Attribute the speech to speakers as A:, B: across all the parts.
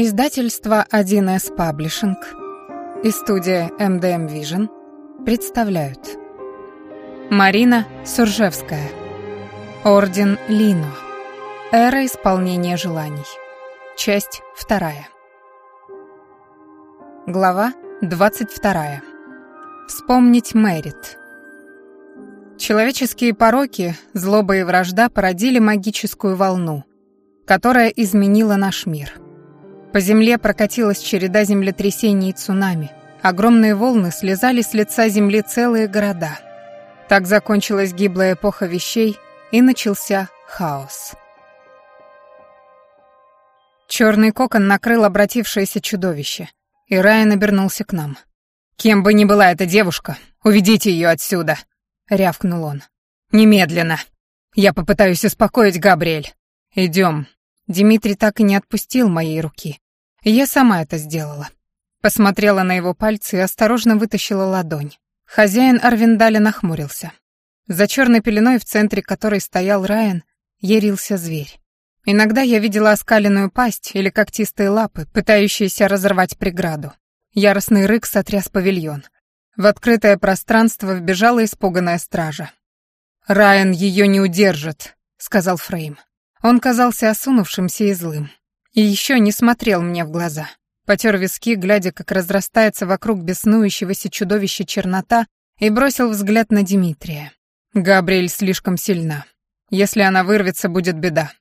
A: Издательство 1С Паблишинг и студия «Эм MDM Vision эм представляют. Марина Суржевская. Орден Лино. Эра исполнения желаний. Часть 2 Глава 22 Вспомнить Мэрит. Человеческие пороки, злоба и вражда породили магическую волну, которая изменила наш мир — по земле прокатилась череда землетрясений и цунами. Огромные волны слезали с лица земли целые города. Так закончилась гиблая эпоха вещей, и начался хаос. Черный кокон накрыл обратившееся чудовище, и Райан обернулся к нам. «Кем бы ни была эта девушка, уведите ее отсюда!» — рявкнул он. «Немедленно! Я попытаюсь успокоить Габриэль. Идем!» Дмитрий так и не отпустил моей руки. Я сама это сделала. Посмотрела на его пальцы и осторожно вытащила ладонь. Хозяин Арвиндаля нахмурился. За черной пеленой, в центре которой стоял Райан, ярился зверь. Иногда я видела оскаленную пасть или когтистые лапы, пытающиеся разорвать преграду. Яростный рык сотряс павильон. В открытое пространство вбежала испуганная стража. «Райан ее не удержит», — сказал Фрейм. Он казался осунувшимся и злым. И еще не смотрел мне в глаза. Потер виски, глядя, как разрастается вокруг беснующегося чудовища чернота, и бросил взгляд на Дмитрия. Габриэль слишком сильна. Если она вырвется, будет беда.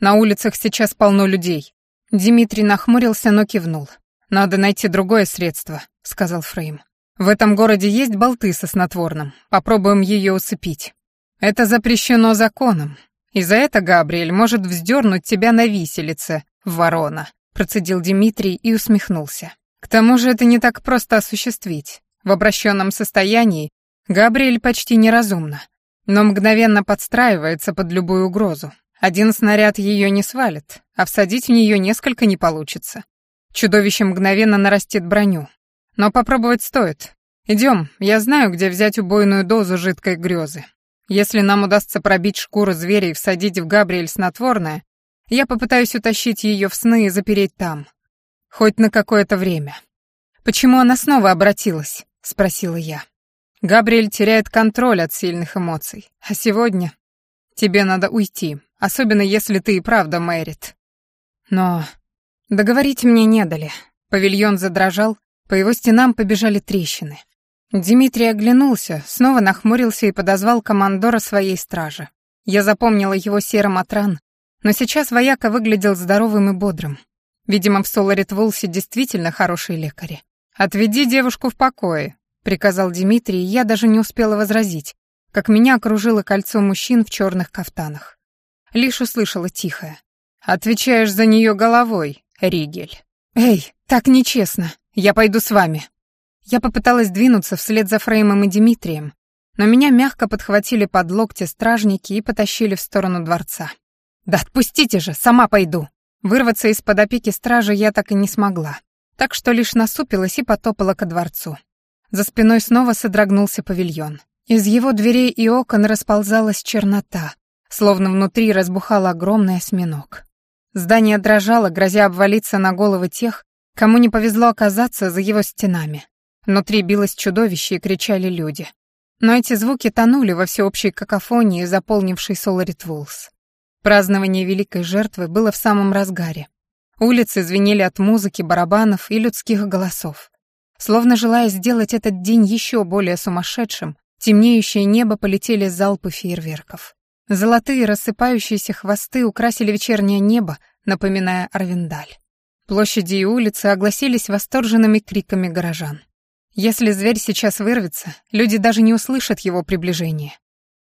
A: На улицах сейчас полно людей. Дмитрий нахмурился, но кивнул. «Надо найти другое средство», — сказал Фрейм. «В этом городе есть болты со снотворным. Попробуем ее усыпить». «Это запрещено законом», «И за это Габриэль может вздернуть тебя на виселице, ворона», процедил Дмитрий и усмехнулся. «К тому же это не так просто осуществить. В обращенном состоянии Габриэль почти неразумна, но мгновенно подстраивается под любую угрозу. Один снаряд ее не свалит, а всадить в нее несколько не получится. Чудовище мгновенно нарастит броню. Но попробовать стоит. Идем, я знаю, где взять убойную дозу жидкой грезы. Если нам удастся пробить шкуру зверя и всадить в Габриэль снотворное, я попытаюсь утащить ее в сны и запереть там. Хоть на какое-то время. «Почему она снова обратилась?» — спросила я. Габриэль теряет контроль от сильных эмоций. А сегодня тебе надо уйти, особенно если ты и правда Мэрит. Но договорить мне не дали. Павильон задрожал, по его стенам побежали трещины. Дмитрий оглянулся, снова нахмурился и подозвал командора своей стражи. Я запомнила его серым от ран, но сейчас вояка выглядел здоровым и бодрым. Видимо, в Соларит Вулсе действительно хорошие лекари. «Отведи девушку в покое», — приказал Дмитрий, и я даже не успела возразить, как меня окружило кольцо мужчин в черных кафтанах. Лишь услышала тихое. «Отвечаешь за нее головой, Ригель». «Эй, так нечестно. Я пойду с вами». Я попыталась двинуться вслед за Фреймом и Дмитрием, но меня мягко подхватили под локти стражники и потащили в сторону дворца. «Да отпустите же, сама пойду!» Вырваться из-под опеки стражи я так и не смогла, так что лишь насупилась и потопала ко дворцу. За спиной снова содрогнулся павильон. Из его дверей и окон расползалась чернота, словно внутри разбухал огромный осьминог. Здание дрожало, грозя обвалиться на головы тех, кому не повезло оказаться за его стенами. Внутри билось чудовище и кричали люди. Но эти звуки тонули во всеобщей какофонии, заполнившей Соларит Вулс. Празднование Великой Жертвы было в самом разгаре. Улицы звенели от музыки, барабанов и людских голосов. Словно желая сделать этот день еще более сумасшедшим, темнеющее небо полетели залпы фейерверков. Золотые рассыпающиеся хвосты украсили вечернее небо, напоминая Арвиндаль. Площади и улицы огласились восторженными криками горожан. Если зверь сейчас вырвется, люди даже не услышат его приближения.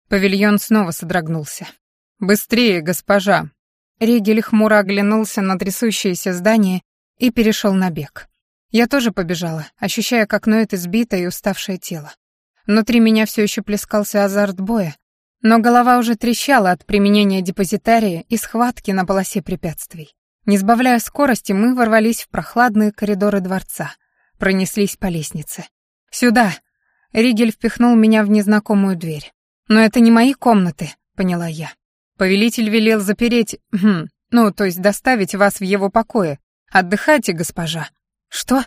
A: Павильон снова содрогнулся. «Быстрее, госпожа!» Ригель хмуро оглянулся на трясущееся здание и перешел на бег. Я тоже побежала, ощущая, как ноет избитое и уставшее тело. Внутри меня все еще плескался азарт боя, но голова уже трещала от применения депозитария и схватки на полосе препятствий. Не сбавляя скорости, мы ворвались в прохладные коридоры дворца — пронеслись по лестнице. «Сюда!» Ригель впихнул меня в незнакомую дверь. «Но это не мои комнаты», — поняла я. «Повелитель велел запереть... Хм, ну, то есть доставить вас в его покое. Отдыхайте, госпожа». «Что?»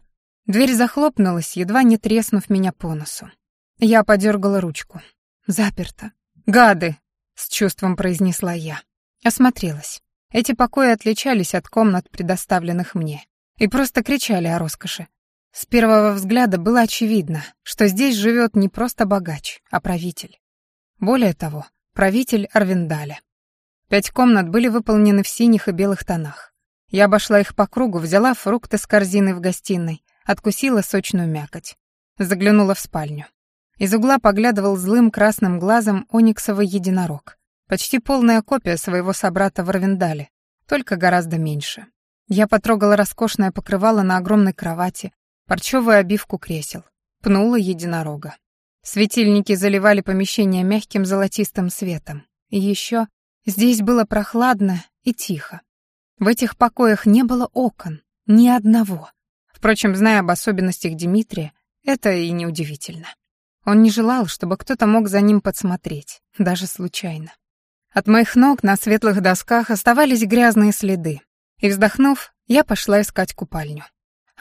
A: Дверь захлопнулась, едва не треснув меня по носу. Я подергала ручку. «Заперто». «Гады!» — с чувством произнесла я. Осмотрелась. Эти покои отличались от комнат, предоставленных мне, и просто кричали о роскоши. С первого взгляда было очевидно, что здесь живет не просто богач, а правитель. Более того, правитель Арвиндаля. Пять комнат были выполнены в синих и белых тонах. Я обошла их по кругу, взяла фрукты с корзины в гостиной, откусила сочную мякоть. Заглянула в спальню. Из угла поглядывал злым красным глазом ониксовый единорог. Почти полная копия своего собрата в Арвиндале, только гораздо меньше. Я потрогала роскошное покрывало на огромной кровати, парчевую обивку кресел, пнула единорога. Светильники заливали помещение мягким золотистым светом. И еще здесь было прохладно и тихо. В этих покоях не было окон, ни одного. Впрочем, зная об особенностях Дмитрия, это и неудивительно. Он не желал, чтобы кто-то мог за ним подсмотреть, даже случайно. От моих ног на светлых досках оставались грязные следы, и, вздохнув, я пошла искать купальню.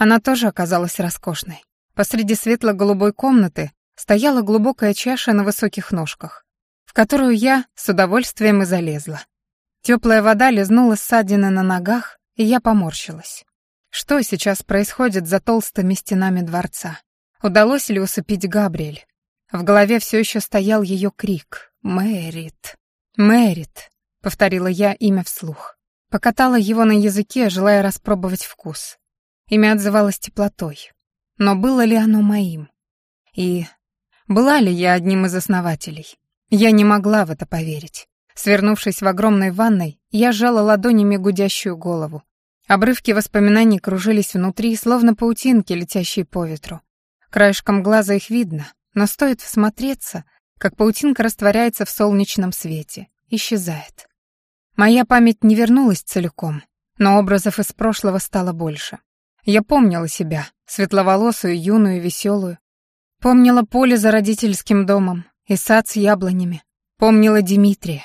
A: Она тоже оказалась роскошной. Посреди светло-голубой комнаты стояла глубокая чаша на высоких ножках, в которую я с удовольствием и залезла. Теплая вода лизнула ссадины на ногах, и я поморщилась. Что сейчас происходит за толстыми стенами дворца? Удалось ли усыпить Габриэль? В голове все еще стоял ее крик «Мэрит! Мэрит!» — повторила я имя вслух. Покатала его на языке, желая распробовать вкус. Имя отзывалось теплотой. Но было ли оно моим? И была ли я одним из основателей? Я не могла в это поверить. Свернувшись в огромной ванной, я сжала ладонями гудящую голову. Обрывки воспоминаний кружились внутри, словно паутинки, летящие по ветру. Краешком глаза их видно, но стоит всмотреться, как паутинка растворяется в солнечном свете, исчезает. Моя память не вернулась целиком, но образов из прошлого стало больше. Я помнила себя, светловолосую, юную, веселую. Помнила поле за родительским домом и сад с яблонями. Помнила Дмитрия.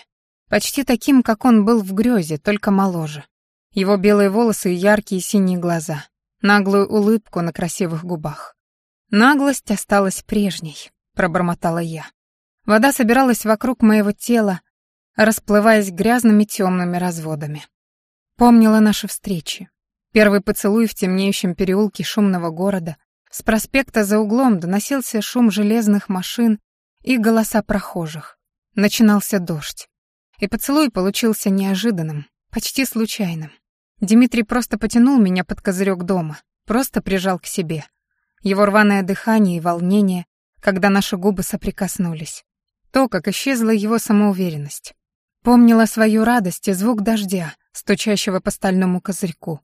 A: Почти таким, как он был в грезе, только моложе. Его белые волосы и яркие синие глаза. Наглую улыбку на красивых губах. «Наглость осталась прежней», — пробормотала я. Вода собиралась вокруг моего тела, расплываясь грязными темными разводами. Помнила наши встречи, Первый поцелуй в темнеющем переулке шумного города. С проспекта за углом доносился шум железных машин и голоса прохожих. Начинался дождь. И поцелуй получился неожиданным, почти случайным. Дмитрий просто потянул меня под козырек дома, просто прижал к себе. Его рваное дыхание и волнение, когда наши губы соприкоснулись. То, как исчезла его самоуверенность. Помнила свою радость и звук дождя, стучащего по стальному козырьку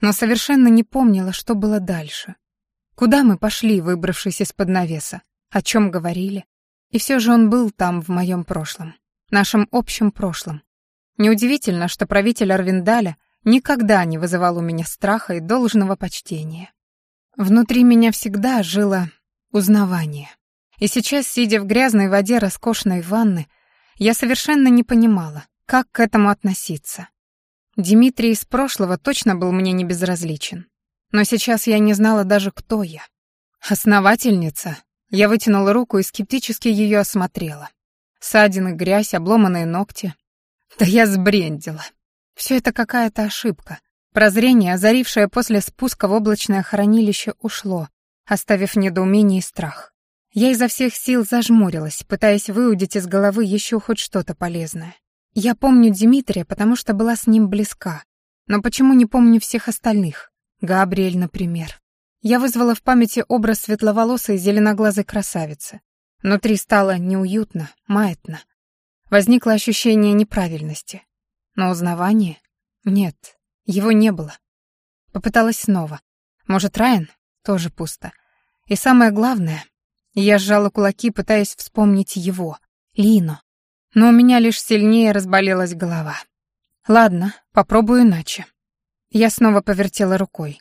A: но совершенно не помнила, что было дальше. Куда мы пошли, выбравшись из-под навеса, о чем говорили. И все же он был там в моем прошлом, нашем общем прошлом. Неудивительно, что правитель Арвиндаля никогда не вызывал у меня страха и должного почтения. Внутри меня всегда жило узнавание. И сейчас, сидя в грязной воде роскошной ванны, я совершенно не понимала, как к этому относиться. Дмитрий из прошлого точно был мне не безразличен. Но сейчас я не знала даже, кто я. Основательница. Я вытянула руку и скептически ее осмотрела. Садины, грязь, обломанные ногти. Да я сбрендила. Все это какая-то ошибка. Прозрение, озарившее после спуска в облачное хранилище, ушло, оставив недоумение и страх. Я изо всех сил зажмурилась, пытаясь выудить из головы еще хоть что-то полезное. Я помню Дмитрия, потому что была с ним близка. Но почему не помню всех остальных? Габриэль, например. Я вызвала в памяти образ светловолосой зеленоглазой красавицы. Внутри стало неуютно, маятно. Возникло ощущение неправильности. Но узнавание? Нет, его не было. Попыталась снова. Может, Райан? Тоже пусто. И самое главное, я сжала кулаки, пытаясь вспомнить его, Лину но у меня лишь сильнее разболелась голова. Ладно, попробую иначе. Я снова повертела рукой.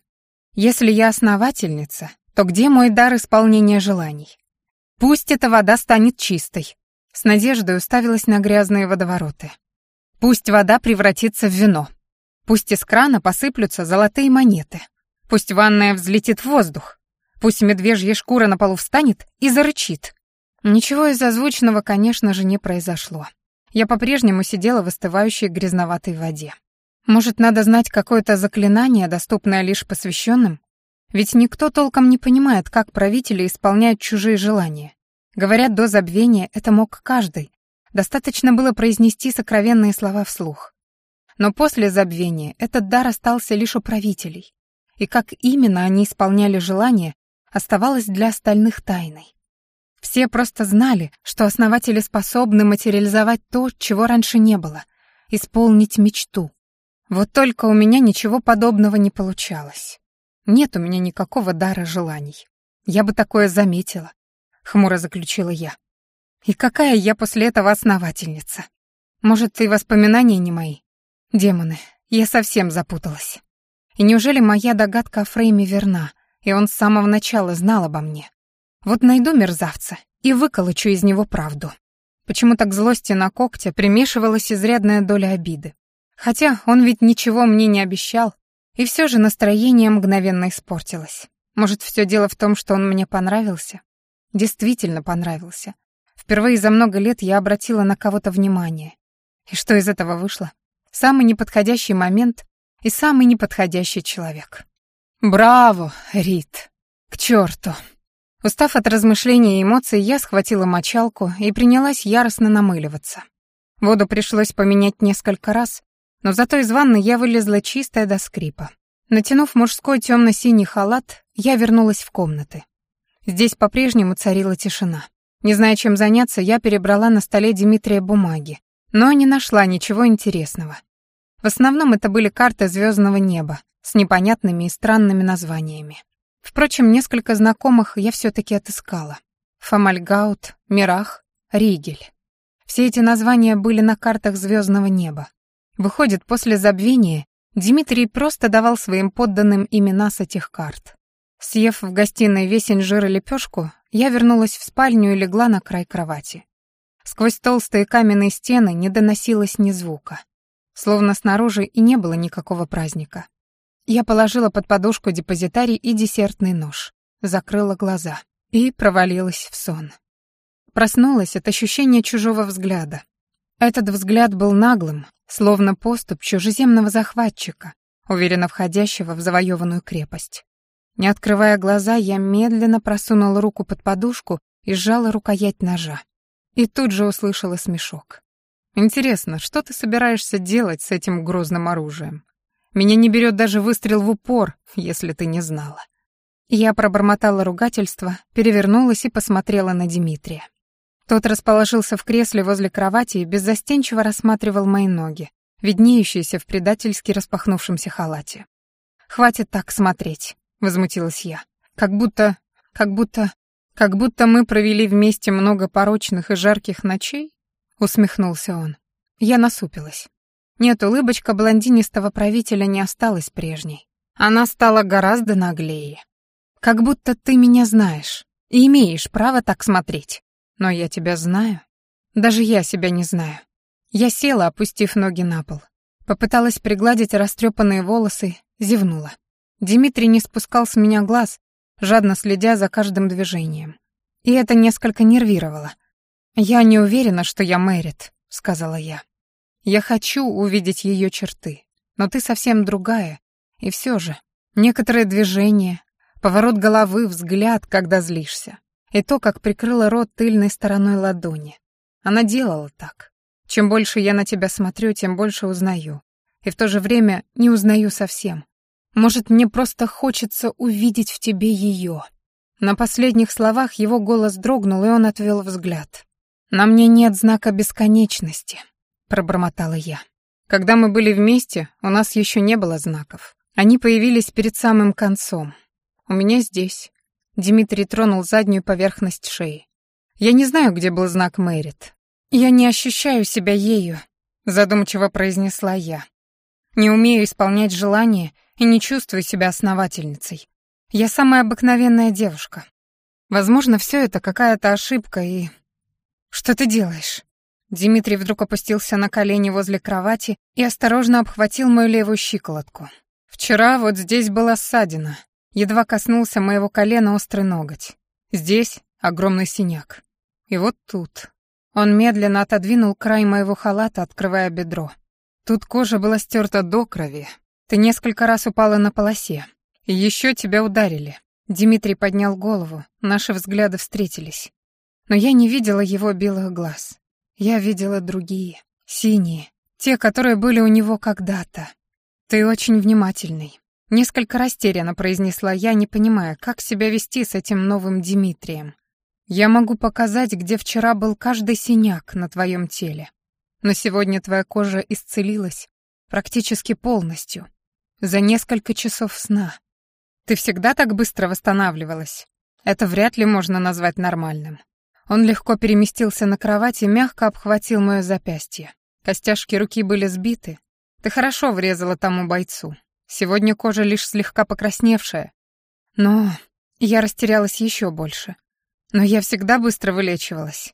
A: Если я основательница, то где мой дар исполнения желаний? Пусть эта вода станет чистой. С надеждой уставилась на грязные водовороты. Пусть вода превратится в вино. Пусть из крана посыплются золотые монеты. Пусть ванная взлетит в воздух. Пусть медвежья шкура на полу встанет и зарычит. Ничего из озвученного, конечно же, не произошло. Я по-прежнему сидела в остывающей грязноватой воде. Может, надо знать какое-то заклинание, доступное лишь посвященным? Ведь никто толком не понимает, как правители исполняют чужие желания. Говорят, до забвения это мог каждый. Достаточно было произнести сокровенные слова вслух. Но после забвения этот дар остался лишь у правителей. И как именно они исполняли желания, оставалось для остальных тайной. Все просто знали, что основатели способны материализовать то, чего раньше не было, исполнить мечту. Вот только у меня ничего подобного не получалось. Нет у меня никакого дара желаний. Я бы такое заметила, — хмуро заключила я. И какая я после этого основательница? Может, и воспоминания не мои? Демоны, я совсем запуталась. И неужели моя догадка о Фрейме верна, и он с самого начала знал обо мне? Вот найду мерзавца и выколочу из него правду. Почему-то к злости на когтя примешивалась изрядная доля обиды. Хотя он ведь ничего мне не обещал, и все же настроение мгновенно испортилось. Может, все дело в том, что он мне понравился? Действительно понравился. Впервые за много лет я обратила на кого-то внимание. И что из этого вышло? Самый неподходящий момент и самый неподходящий человек. «Браво, Рит! К черту!» Устав от размышлений и эмоций, я схватила мочалку и принялась яростно намыливаться. Воду пришлось поменять несколько раз, но зато из ванны я вылезла чистая до скрипа. Натянув мужской темно-синий халат, я вернулась в комнаты. Здесь по-прежнему царила тишина. Не зная, чем заняться, я перебрала на столе Дмитрия бумаги, но не нашла ничего интересного. В основном это были карты звездного неба с непонятными и странными названиями. Впрочем, несколько знакомых я все-таки отыскала. Фомальгаут, Мирах, Ригель. Все эти названия были на картах звездного неба. Выходит, после забвения Дмитрий просто давал своим подданным имена с этих карт. Съев в гостиной весь инжир и лепешку, я вернулась в спальню и легла на край кровати. Сквозь толстые каменные стены не доносилось ни звука. Словно снаружи и не было никакого праздника. Я положила под подушку депозитарий и десертный нож, закрыла глаза и провалилась в сон. Проснулась от ощущения чужого взгляда. Этот взгляд был наглым, словно поступ чужеземного захватчика, уверенно входящего в завоеванную крепость. Не открывая глаза, я медленно просунула руку под подушку и сжала рукоять ножа. И тут же услышала смешок. «Интересно, что ты собираешься делать с этим грозным оружием?» Меня не берет даже выстрел в упор, если ты не знала». Я пробормотала ругательство, перевернулась и посмотрела на Дмитрия. Тот расположился в кресле возле кровати и беззастенчиво рассматривал мои ноги, виднеющиеся в предательски распахнувшемся халате. «Хватит так смотреть», — возмутилась я. «Как будто... как будто... как будто мы провели вместе много порочных и жарких ночей?» — усмехнулся он. Я насупилась. Нет, улыбочка блондинистого правителя не осталась прежней. Она стала гораздо наглее. Как будто ты меня знаешь и имеешь право так смотреть. Но я тебя знаю. Даже я себя не знаю. Я села, опустив ноги на пол. Попыталась пригладить растрепанные волосы, зевнула. Дмитрий не спускал с меня глаз, жадно следя за каждым движением. И это несколько нервировало. «Я не уверена, что я Мэрит», — сказала я. Я хочу увидеть ее черты. Но ты совсем другая. И все же, некоторые движения, поворот головы, взгляд, когда злишься. И то, как прикрыла рот тыльной стороной ладони. Она делала так. Чем больше я на тебя смотрю, тем больше узнаю. И в то же время не узнаю совсем. Может, мне просто хочется увидеть в тебе ее. На последних словах его голос дрогнул, и он отвел взгляд. На мне нет знака бесконечности пробормотала я. Когда мы были вместе, у нас еще не было знаков. Они появились перед самым концом. У меня здесь. Дмитрий тронул заднюю поверхность шеи. Я не знаю, где был знак Мэрит. Я не ощущаю себя ею, задумчиво произнесла я. Не умею исполнять желания и не чувствую себя основательницей. Я самая обыкновенная девушка. Возможно, все это какая-то ошибка и... Что ты делаешь? Дмитрий вдруг опустился на колени возле кровати и осторожно обхватил мою левую щиколотку. «Вчера вот здесь была ссадина. Едва коснулся моего колена острый ноготь. Здесь огромный синяк. И вот тут». Он медленно отодвинул край моего халата, открывая бедро. Тут кожа была стерта до крови. Ты несколько раз упала на полосе. И еще тебя ударили. Дмитрий поднял голову, наши взгляды встретились. Но я не видела его белых глаз. Я видела другие, синие, те, которые были у него когда-то. Ты очень внимательный. Несколько растерянно произнесла я, не понимая, как себя вести с этим новым Дмитрием. Я могу показать, где вчера был каждый синяк на твоем теле. Но сегодня твоя кожа исцелилась практически полностью. За несколько часов сна. Ты всегда так быстро восстанавливалась. Это вряд ли можно назвать нормальным. Он легко переместился на кровать и мягко обхватил мое запястье. Костяшки руки были сбиты. Ты хорошо врезала тому бойцу. Сегодня кожа лишь слегка покрасневшая. Но я растерялась еще больше. Но я всегда быстро вылечивалась.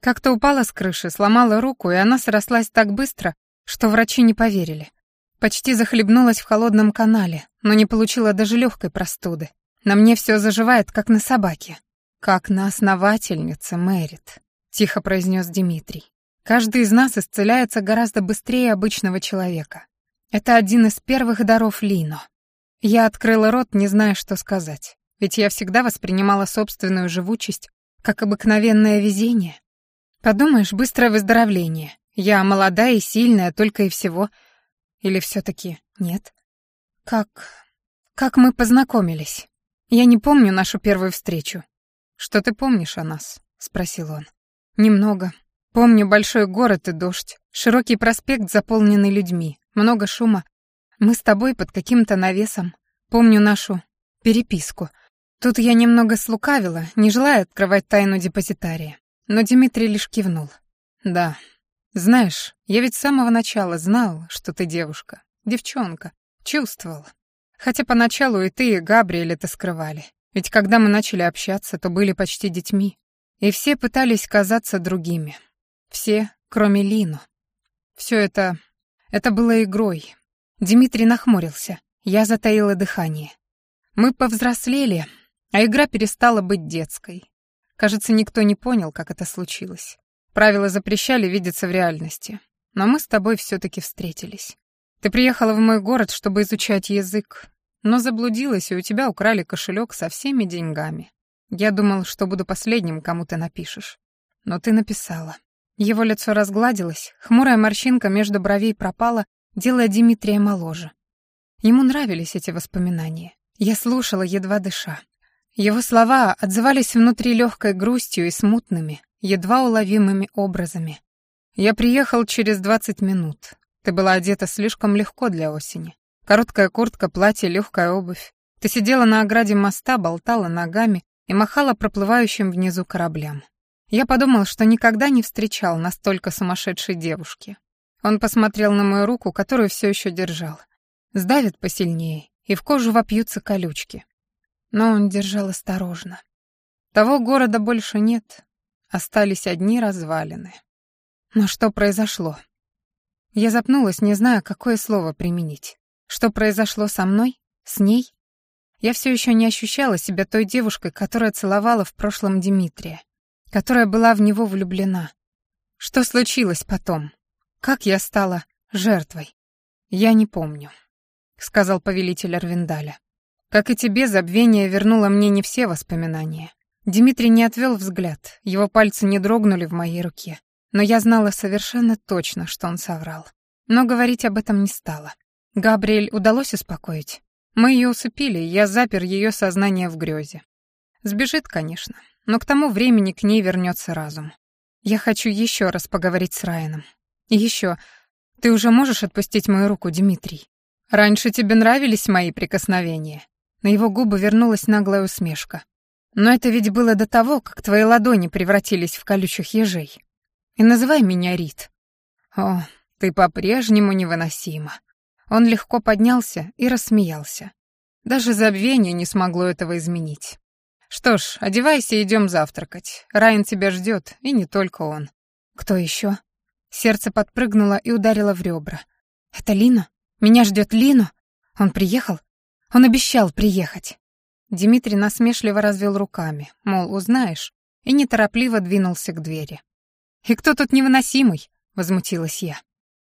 A: Как-то упала с крыши, сломала руку, и она срослась так быстро, что врачи не поверили. Почти захлебнулась в холодном канале, но не получила даже легкой простуды. На мне все заживает, как на собаке. «Как на основательнице, Мэрит», — тихо произнес Дмитрий. «Каждый из нас исцеляется гораздо быстрее обычного человека. Это один из первых даров Лино. Я открыла рот, не зная, что сказать, ведь я всегда воспринимала собственную живучесть как обыкновенное везение. Подумаешь, быстрое выздоровление. Я молодая и сильная, только и всего. Или все-таки нет? Как... как мы познакомились? Я не помню нашу первую встречу. «Что ты помнишь о нас?» — спросил он. «Немного. Помню большой город и дождь, широкий проспект, заполненный людьми, много шума. Мы с тобой под каким-то навесом. Помню нашу переписку. Тут я немного слукавила, не желая открывать тайну депозитария. Но Дмитрий лишь кивнул. «Да. Знаешь, я ведь с самого начала знал, что ты девушка, девчонка. Чувствовал. Хотя поначалу и ты, и Габриэль это скрывали. Ведь когда мы начали общаться, то были почти детьми, и все пытались казаться другими. Все, кроме Лину. Все это... это было игрой. Дмитрий нахмурился, я затаила дыхание. Мы повзрослели, а игра перестала быть детской. Кажется, никто не понял, как это случилось. Правила запрещали видеться в реальности. Но мы с тобой все таки встретились. Ты приехала в мой город, чтобы изучать язык, но заблудилась, и у тебя украли кошелек со всеми деньгами. Я думал, что буду последним, кому ты напишешь. Но ты написала. Его лицо разгладилось, хмурая морщинка между бровей пропала, делая Дмитрия моложе. Ему нравились эти воспоминания. Я слушала, едва дыша. Его слова отзывались внутри легкой грустью и смутными, едва уловимыми образами. «Я приехал через двадцать минут. Ты была одета слишком легко для осени. Короткая куртка, платье, легкая обувь. Ты сидела на ограде моста, болтала ногами и махала проплывающим внизу кораблям. Я подумал, что никогда не встречал настолько сумасшедшей девушки. Он посмотрел на мою руку, которую все еще держал. Сдавит посильнее, и в кожу вопьются колючки. Но он держал осторожно. Того города больше нет. Остались одни развалины. Но что произошло? Я запнулась, не зная, какое слово применить. Что произошло со мной? С ней? Я все еще не ощущала себя той девушкой, которая целовала в прошлом Дмитрия, которая была в него влюблена. Что случилось потом? Как я стала жертвой? Я не помню, сказал повелитель Арвиндаля. Как и тебе, забвение вернуло мне не все воспоминания. Дмитрий не отвел взгляд, его пальцы не дрогнули в моей руке, но я знала совершенно точно, что он соврал. Но говорить об этом не стала. Габриэль удалось успокоить. Мы ее усыпили, я запер ее сознание в грезе. Сбежит, конечно, но к тому времени к ней вернется разум. Я хочу еще раз поговорить с Райаном. И еще, ты уже можешь отпустить мою руку, Дмитрий? Раньше тебе нравились мои прикосновения. На его губы вернулась наглая усмешка. Но это ведь было до того, как твои ладони превратились в колючих ежей. И называй меня Рит. О, ты по-прежнему невыносима. Он легко поднялся и рассмеялся. Даже забвение не смогло этого изменить. «Что ж, одевайся и идем завтракать. Райан тебя ждет, и не только он». «Кто еще? Сердце подпрыгнуло и ударило в ребра. «Это Лина? Меня ждет Лина? Он приехал? Он обещал приехать». Дмитрий насмешливо развел руками, мол, узнаешь, и неторопливо двинулся к двери. «И кто тут невыносимый?» — возмутилась я.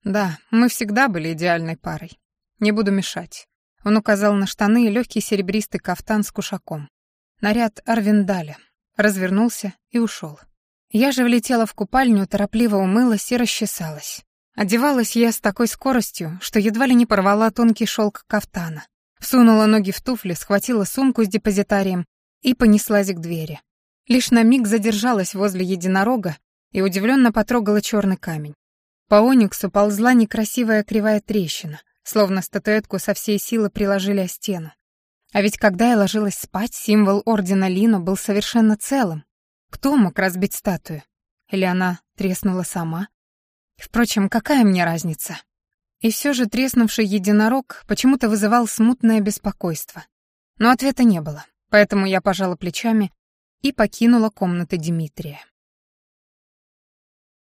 A: Да, мы всегда были идеальной парой. Не буду мешать. Он указал на штаны и легкий серебристый кафтан с кушаком. Наряд Арвиндаля. Развернулся и ушел. Я же влетела в купальню, торопливо умылась и расчесалась. Одевалась я с такой скоростью, что едва ли не порвала тонкий шелк кафтана. Всунула ноги в туфли, схватила сумку с депозитарием и понеслась к двери. Лишь на миг задержалась возле единорога и удивленно потрогала черный камень. По ониксу ползла некрасивая кривая трещина, словно статуэтку со всей силы приложили о стену. А ведь когда я ложилась спать, символ ордена Лина был совершенно целым. Кто мог разбить статую? Или она треснула сама? Впрочем, какая мне разница? И все же треснувший единорог почему-то вызывал смутное беспокойство. Но ответа не было, поэтому я пожала плечами и покинула комнаты Дмитрия.